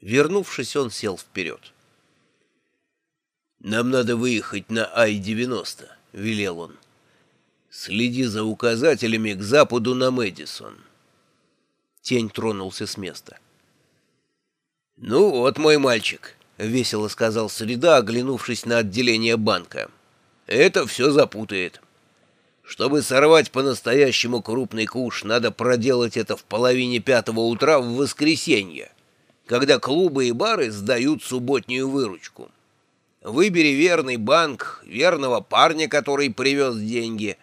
Вернувшись, он сел вперед. «Нам надо выехать на Ай-90», — велел он. «Следи за указателями к западу на Мэдисон». Тень тронулся с места. «Ну вот, мой мальчик», — весело сказал Среда, оглянувшись на отделение банка. «Это все запутает. Чтобы сорвать по-настоящему крупный куш, надо проделать это в половине пятого утра в воскресенье» когда клубы и бары сдают субботнюю выручку. Выбери верный банк, верного парня, который привез деньги.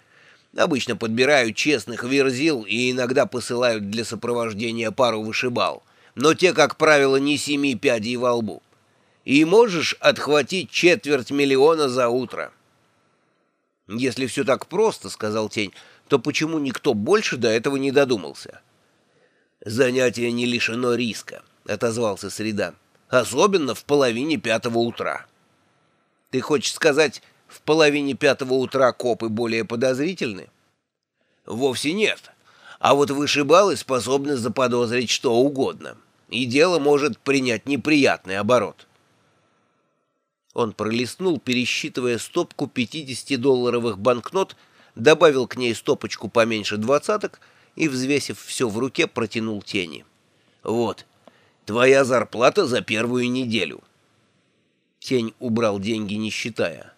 Обычно подбирают честных верзил и иногда посылают для сопровождения пару вышибал. Но те, как правило, не семи пядей во лбу. И можешь отхватить четверть миллиона за утро. «Если все так просто, — сказал Тень, — то почему никто больше до этого не додумался?» «Занятие не лишено риска. — отозвался Среда. «Особенно в половине пятого утра». «Ты хочешь сказать, в половине пятого утра копы более подозрительны?» «Вовсе нет. А вот вышибалы способны заподозрить что угодно, и дело может принять неприятный оборот». Он пролистнул, пересчитывая стопку 50-долларовых банкнот, добавил к ней стопочку поменьше двадцаток и, взвесив все в руке, протянул тени. «Вот, Твоя зарплата за первую неделю. Тень убрал деньги, не считая.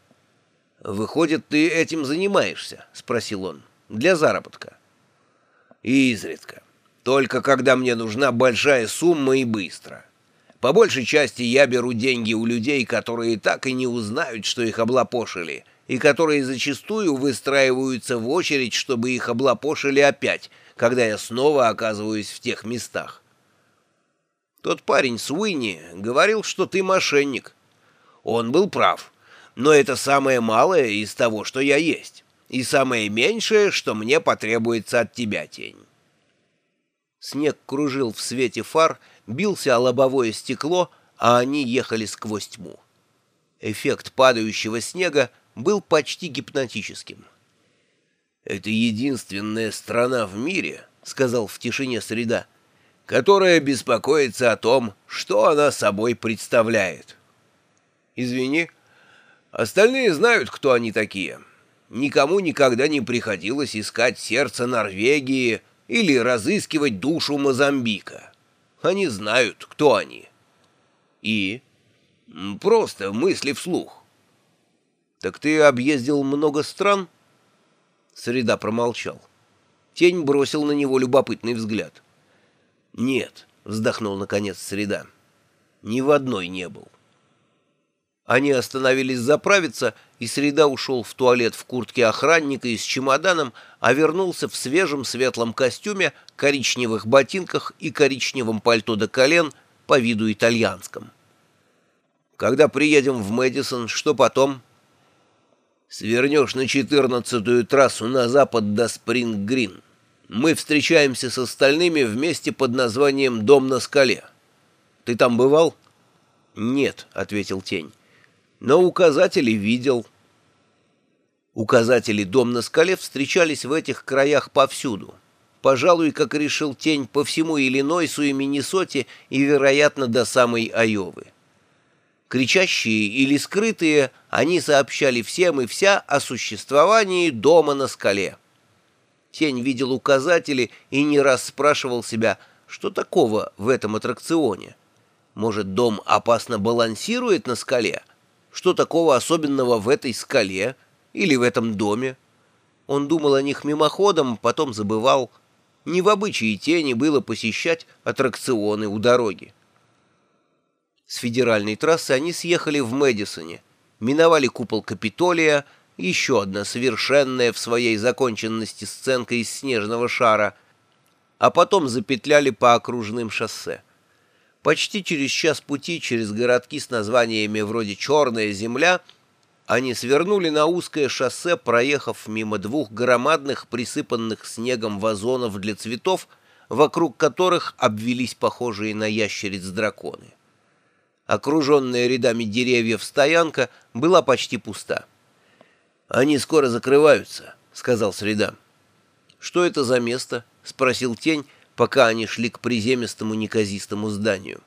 «Выходит, ты этим занимаешься?» — спросил он. «Для заработка». «Изредка. Только когда мне нужна большая сумма и быстро. По большей части я беру деньги у людей, которые так и не узнают, что их облапошили, и которые зачастую выстраиваются в очередь, чтобы их облапошили опять, когда я снова оказываюсь в тех местах. Тот парень Суини говорил, что ты мошенник. Он был прав, но это самое малое из того, что я есть, и самое меньшее, что мне потребуется от тебя, тень. Снег кружил в свете фар, бился о лобовое стекло, а они ехали сквозь тьму. Эффект падающего снега был почти гипнотическим. «Это единственная страна в мире», — сказал в тишине среда, — которая беспокоится о том, что она собой представляет. Извини, остальные знают, кто они такие. Никому никогда не приходилось искать сердце Норвегии или разыскивать душу Мозамбика. Они знают, кто они. И просто мысли вслух. «Так ты объездил много стран?» Среда промолчал. Тень бросил на него любопытный взгляд. «Нет», — вздохнул наконец Среда. «Ни в одной не был». Они остановились заправиться, и Среда ушел в туалет в куртке охранника и с чемоданом, а вернулся в свежем светлом костюме, коричневых ботинках и коричневом пальто до колен, по виду итальянском. «Когда приедем в Мэдисон, что потом?» «Свернешь на четырнадцатую трассу на запад до Спринг-Грин». Мы встречаемся с остальными вместе под названием «Дом на скале». Ты там бывал?» «Нет», — ответил Тень. «Но указатели видел». Указатели «Дом на скале» встречались в этих краях повсюду. Пожалуй, как решил Тень, по всему Иллинойсу и Миннесоте и, вероятно, до самой Айовы. Кричащие или скрытые, они сообщали всем и вся о существовании дома на скале. Тень видел указатели и не раз спрашивал себя, что такого в этом аттракционе. Может, дом опасно балансирует на скале? Что такого особенного в этой скале или в этом доме? Он думал о них мимоходом, потом забывал. Не в обычае тени было посещать аттракционы у дороги. С федеральной трассы они съехали в Мэдисоне, миновали купол Капитолия, еще одна совершенная в своей законченности сценка из снежного шара, а потом запетляли по окружным шоссе. Почти через час пути через городки с названиями вроде «Черная земля» они свернули на узкое шоссе, проехав мимо двух громадных присыпанных снегом вазонов для цветов, вокруг которых обвелись похожие на ящериц драконы. Окруженная рядами деревьев стоянка была почти пуста. «Они скоро закрываются», — сказал Среда. «Что это за место?» — спросил Тень, пока они шли к приземистому неказистому зданию.